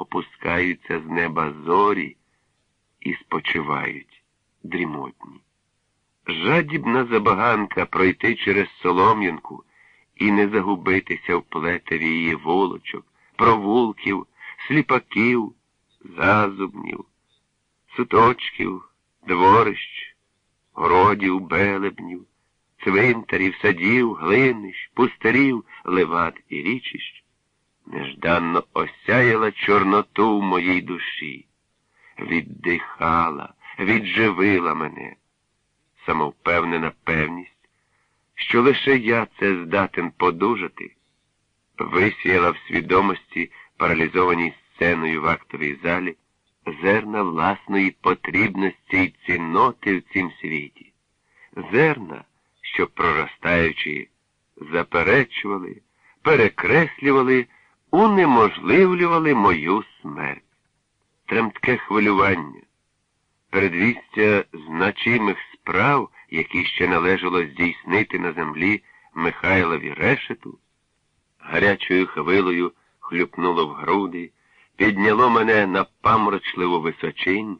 опускаються з неба зорі і спочивають дрімотні. Жадібна забаганка пройти через Солом'янку і не загубитися в плетеві її волочок, провулків, сліпаків, зазубнів, суточків, дворищ, городів, белебнів, цвинтарів, садів, глинищ, пустирів, леват і річищ, нежданно осяяла чорноту в моїй душі, віддихала, відживила мене, самовпевнена певність, що лише я це здатен подужати, висіяла в свідомості, паралізованій сценою в актовій залі, зерна власної потрібності й цінноти в цім світі, зерна, що проростаючи, заперечували, перекреслювали, унеможливлювали мою смерть. Тремтке хвилювання, передвістя значимих справ, які ще належало здійснити на землі Михайлові решету, гарячою хвилою хлюпнуло в груди, підняло мене на памрочливу височинь,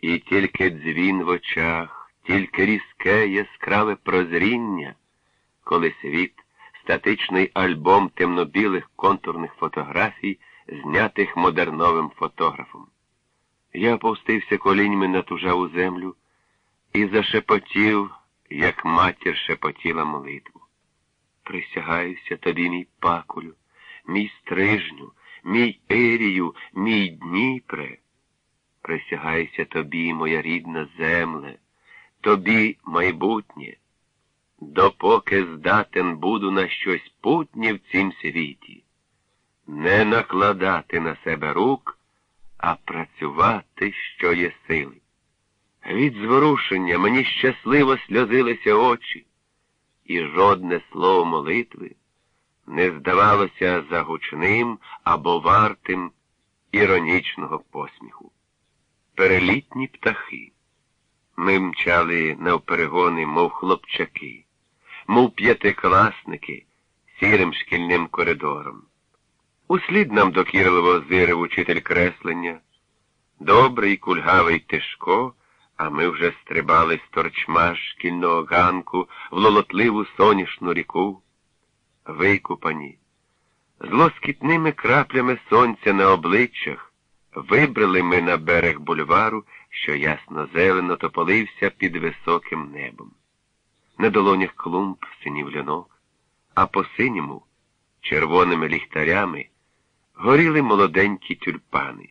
і тільки дзвін в очах, тільки різке яскраве прозріння, коли світ, статичний альбом темно-білих контурних фотографій, знятих модерновим фотографом. Я опустився коліньми на тужаву землю і зашепотів, як матір шепотіла молитву. Присягаюся тобі, мій пакулю, мій стрижню, мій Ерію, мій Дніпре. Присягаюся тобі, моя рідна земле, тобі майбутнє, допоки здатен буду на щось путнє в цім світі, не накладати на себе рук, а працювати, що є сили. Від зворушення мені щасливо сльозилися очі, і жодне слово молитви не здавалося загучним або вартим іронічного посміху. Перелітні птахи. Ми мчали навперегони, мов хлопчаки, мов п'ятикласники сірим шкільним коридором. Услід нам докірливо зирив учитель креслення, добрий кульгавий Тишко, а ми вже стрибали з торчма шкільного ганку в лолотливу соняшну ріку викупані, з лоскітними краплями сонця на обличчях, вибрали ми на берег бульвару, що ясно зелено тополився під високим небом. На долонях клумб синів льонок, а по синьому, червоними ліхтарями, горіли молоденькі тюльпани.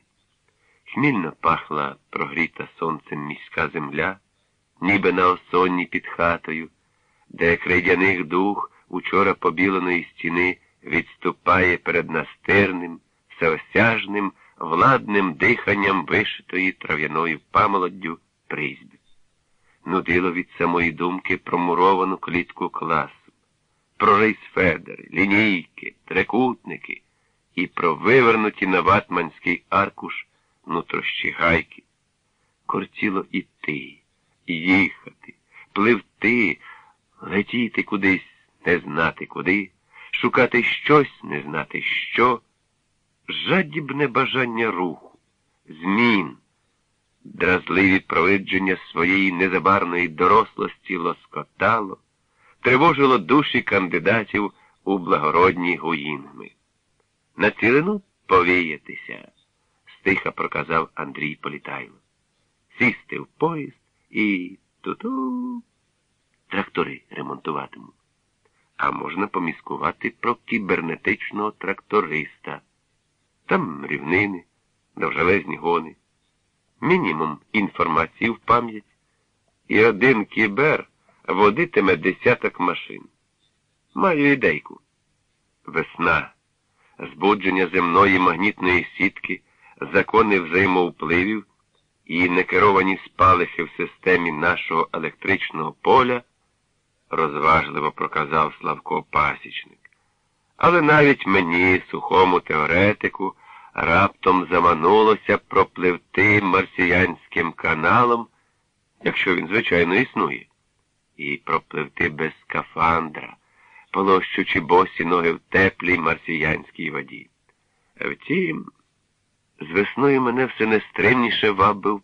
Хмільно пахла прогріта сонцем міська земля, ніби на осонні під хатою, де крейдяних дух учора побіленої стіни відступає перед настирним, всеосяжним, владним диханням вишитої трав'яною памолоддю призьби. Нудило від самої думки про муровану клітку класу, про рейсфедери, лінійки, трикутники і про вивернуті на ватманський аркуш нутрощі гайки. Кортіло іти, їхати, пливти, летіти кудись не знати куди, шукати щось, не знати що, жадібне бажання руху, змін, дразливі провидження своєї незабарної дорослості лоскотало, тривожило душі кандидатів у благородні гуїнгми. На цілину повіятися, стиха проказав Андрій Політайло. Сісти в поїзд і ту-ту трактори ремонтуватимуть а можна поміскувати про кібернетичного тракториста. Там рівнини, довжелезні гони, мінімум інформації в пам'ять, і один кібер водитиме десяток машин. Маю ідейку. Весна, збудження земної магнітної сітки, закони взаємовпливів і некеровані спалахи в системі нашого електричного поля розважливо проказав Славко Пасічник. Але навіть мені, сухому теоретику, раптом заманулося пропливти марсіянським каналом, якщо він, звичайно, існує, і пропливти без скафандра, полощучи босі ноги в теплій марсіянській воді. Втім, З весною мене все нестримніше вабив